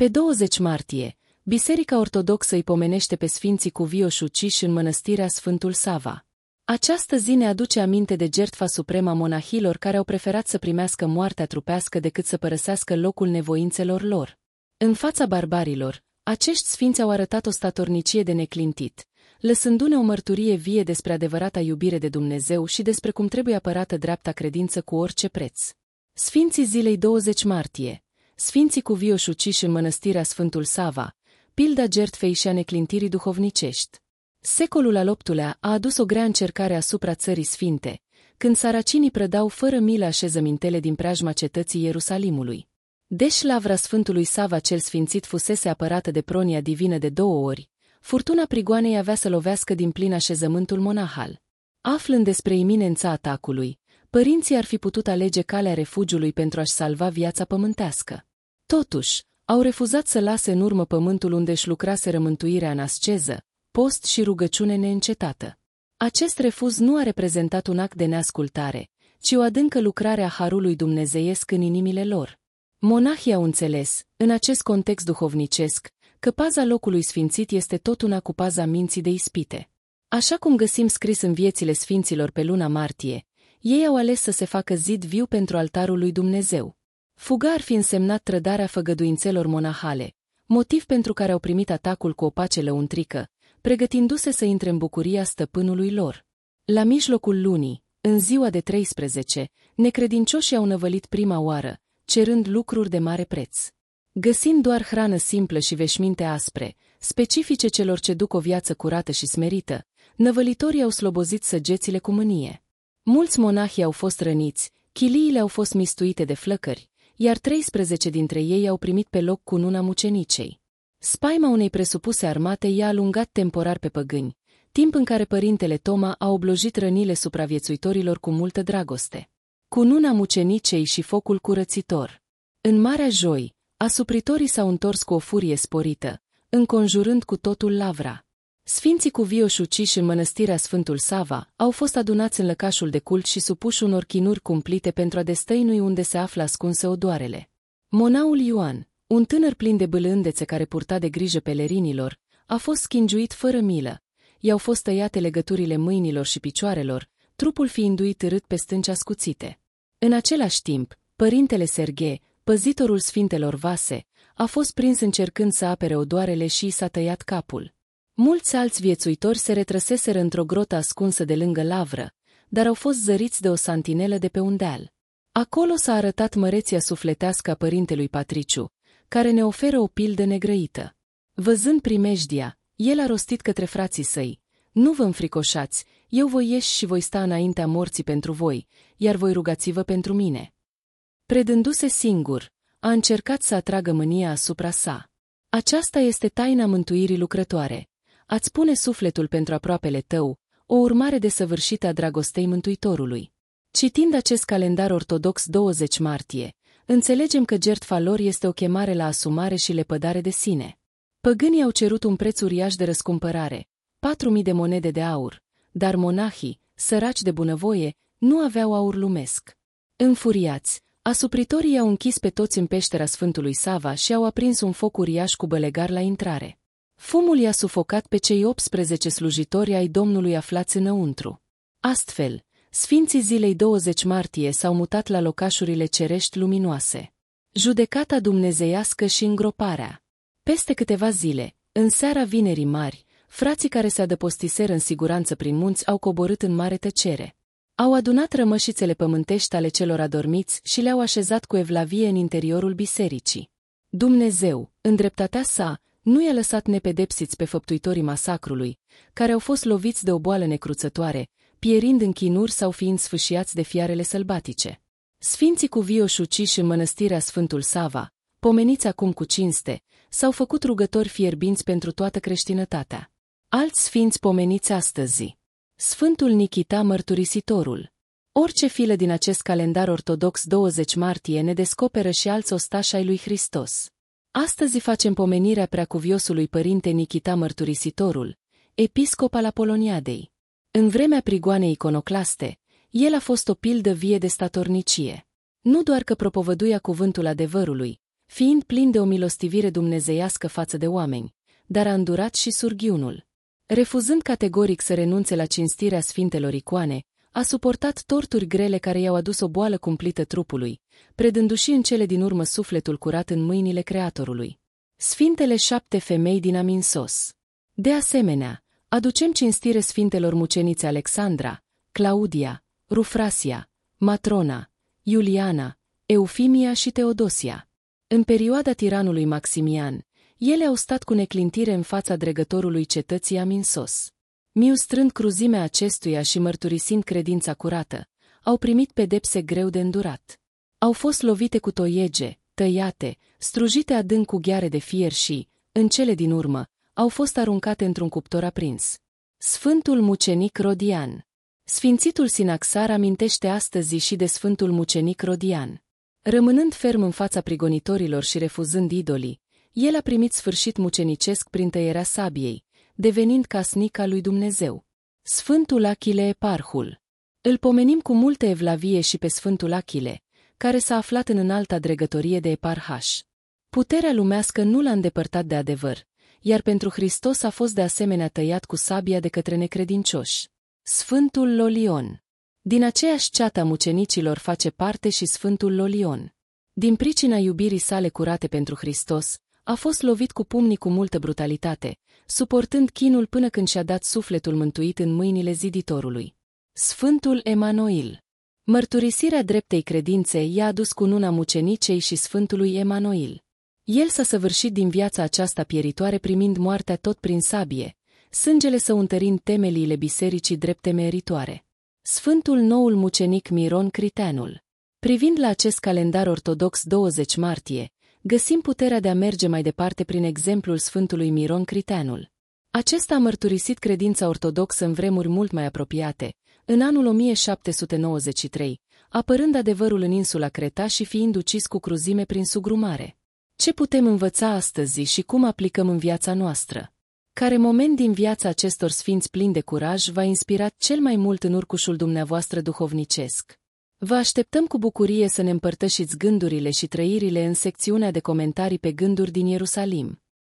Pe 20 martie, Biserica Ortodoxă îi pomenește pe Sfinții Cuvioși uciși în mănăstirea Sfântul Sava. Această zi ne aduce aminte de jertfa suprema monahilor care au preferat să primească moartea trupească decât să părăsească locul nevoințelor lor. În fața barbarilor, acești sfinți au arătat o statornicie de neclintit, lăsându-ne o mărturie vie despre adevărata iubire de Dumnezeu și despre cum trebuie apărată dreapta credință cu orice preț. Sfinții zilei 20 martie Sfinții cuvioși uciși în mănăstirea Sfântul Sava, pilda jertfei și a neclintirii duhovnicești. Secolul al VIII-lea a adus o grea încercare asupra țării sfinte, când saracinii prădau fără milă așezămintele din preajma cetății Ierusalimului. Deși lavra Sfântului Sava cel sfințit fusese apărată de pronia divină de două ori, furtuna prigoanei avea să lovească din plin așezământul monahal. Aflând despre iminența atacului, părinții ar fi putut alege calea refugiului pentru a-și salva viața pământească. Totuși, au refuzat să lase în urmă pământul unde își lucrase rământuirea în asceză, post și rugăciune neîncetată. Acest refuz nu a reprezentat un act de neascultare, ci o adâncă lucrare a Harului Dumnezeiesc în inimile lor. Monahii au înțeles, în acest context duhovnicesc, că paza locului sfințit este tot una cu paza minții de ispite. Așa cum găsim scris în viețile sfinților pe luna martie, ei au ales să se facă zid viu pentru altarul lui Dumnezeu. Fuga ar fi însemnat trădarea făgăduințelor monahale, motiv pentru care au primit atacul cu o pace lăuntrică, pregătindu-se să intre în bucuria stăpânului lor. La mijlocul lunii, în ziua de 13, necredincioșii au năvălit prima oară, cerând lucruri de mare preț. Găsind doar hrană simplă și veșminte aspre, specifice celor ce duc o viață curată și smerită, năvălitorii au slobozit săgețile cu mânie. Mulți monahi au fost răniți, chiliile au fost mistuite de flăcări, iar 13 dintre ei au primit pe loc cununa mucenicei. Spaima unei presupuse armate i-a alungat temporar pe păgâni, timp în care părintele Toma a oblojit rănile supraviețuitorilor cu multă dragoste. Cununa mucenicei și focul curățitor. În Marea Joi, asupritorii s-au întors cu o furie sporită, înconjurând cu totul lavra. Sfinții cuvioși uciși în mănăstirea Sfântul Sava au fost adunați în lăcașul de cult și supuși unor chinuri cumplite pentru a destăinui unde se află ascunse odoarele. Monaul Ioan, un tânăr plin de bâlândețe care purta de grijă pelerinilor, a fost schingiuit fără milă. I-au fost tăiate legăturile mâinilor și picioarelor, trupul fiind duit rât pe stânci ascuțite. În același timp, părintele Serghe, păzitorul sfintelor vase, a fost prins încercând să apere odoarele și i s-a tăiat capul. Mulți alți viețuitori se retrăseseră într-o grotă ascunsă de lângă lavră, dar au fost zăriți de o santinelă de pe un deal. Acolo s-a arătat măreția sufletească a părintelui Patriciu, care ne oferă o pildă negrăită. Văzând primejdia, el a rostit către frații săi, Nu vă înfricoșați, eu voi ieși și voi sta înaintea morții pentru voi, iar voi rugați-vă pentru mine. Predându-se singur, a încercat să atragă mânia asupra sa. Aceasta este taina mântuirii lucrătoare ați pune sufletul pentru aproapele tău, o urmare desăvârșită a dragostei Mântuitorului. Citind acest calendar ortodox 20 martie, înțelegem că jertfa lor este o chemare la asumare și lepădare de sine. Păgânii au cerut un preț uriaș de răscumpărare, 4.000 de monede de aur, dar monahii, săraci de bunăvoie, nu aveau aur lumesc. Înfuriați, asupritorii au închis pe toți în peștera Sfântului Sava și au aprins un foc uriaș cu bălegar la intrare. Fumul i-a sufocat pe cei 18 slujitori ai Domnului aflați înăuntru. Astfel, Sfinții zilei 20 martie s-au mutat la locașurile cerești luminoase. Judecata dumnezeiască și îngroparea. Peste câteva zile, în seara vinerii mari, frații care se adăpostiseră în siguranță prin munți au coborât în mare tăcere. Au adunat rămășițele pământești ale celor adormiți și le-au așezat cu evlavie în interiorul bisericii. Dumnezeu, în dreptatea sa, nu i-a lăsat nepedepsiți pe făptuitorii masacrului, care au fost loviți de o boală necruțătoare, pierind în chinuri sau fiind sfâșiați de fiarele sălbatice. Sfinții cuvioși uciși în mănăstirea Sfântul Sava, pomeniți acum cu cinste, s-au făcut rugători fierbinți pentru toată creștinătatea. Alți sfinți pomeniți astăzi. Sfântul Nichita Mărturisitorul. Orice filă din acest calendar ortodox 20 martie ne descoperă și alți ostași ai lui Hristos. Astăzi facem pomenirea preacuviosului părinte Nichita Mărturisitorul, episcop al Apoloniadei. În vremea prigoanei iconoclaste, el a fost o pildă vie de statornicie. Nu doar că propovăduia cuvântul adevărului, fiind plin de o milostivire dumnezeiască față de oameni, dar a îndurat și surghiunul. Refuzând categoric să renunțe la cinstirea sfintelor icoane, a suportat torturi grele care i-au adus o boală cumplită trupului, predându-și în cele din urmă sufletul curat în mâinile Creatorului. Sfintele șapte femei din Aminsos De asemenea, aducem cinstire sfintelor mucenițe Alexandra, Claudia, Rufrasia, Matrona, Iuliana, Eufimia și Teodosia. În perioada tiranului Maximian, ele au stat cu neclintire în fața dregătorului cetății Aminsos. Miu strând cruzimea acestuia și mărturisind credința curată, au primit pedepse greu de îndurat. Au fost lovite cu toiege, tăiate, strujite adânc cu gheare de fier și, în cele din urmă, au fost aruncate într-un cuptor aprins. Sfântul Mucenic Rodian Sfințitul Sinaxar amintește astăzi și de Sfântul Mucenic Rodian. Rămânând ferm în fața prigonitorilor și refuzând idolii, el a primit sfârșit mucenicesc prin tăierea sabiei, devenind casnica lui Dumnezeu. Sfântul Achile Eparhul Îl pomenim cu multă evlavie și pe Sfântul Achile, care s-a aflat în înalta dregătorie de eparhaș. Puterea lumească nu l-a îndepărtat de adevăr, iar pentru Hristos a fost de asemenea tăiat cu sabia de către necredincioși. Sfântul Lolion Din aceeași ceata mucenicilor face parte și Sfântul Lolion. Din pricina iubirii sale curate pentru Hristos, a fost lovit cu pumnii cu multă brutalitate, suportând chinul până când și-a dat sufletul mântuit în mâinile ziditorului. Sfântul Emanuil Mărturisirea dreptei credințe i-a adus cu nuna mucenicei și Sfântului Emanuil. El s-a săvârșit din viața aceasta pieritoare primind moartea tot prin sabie, sângele său întărind temeliile bisericii drepte meritoare. Sfântul noul mucenic Miron Criteanul Privind la acest calendar ortodox 20 martie, găsim puterea de a merge mai departe prin exemplul Sfântului Miron Criteanul. Acesta a mărturisit credința ortodoxă în vremuri mult mai apropiate, în anul 1793, apărând adevărul în insula Creta și fiind ucis cu cruzime prin sugrumare. Ce putem învăța astăzi și cum aplicăm în viața noastră? Care moment din viața acestor sfinți plini de curaj v-a inspirat cel mai mult în urcușul dumneavoastră duhovnicesc? Vă așteptăm cu bucurie să ne împărtășiți gândurile și trăirile în secțiunea de comentarii pe gânduri din Ierusalim.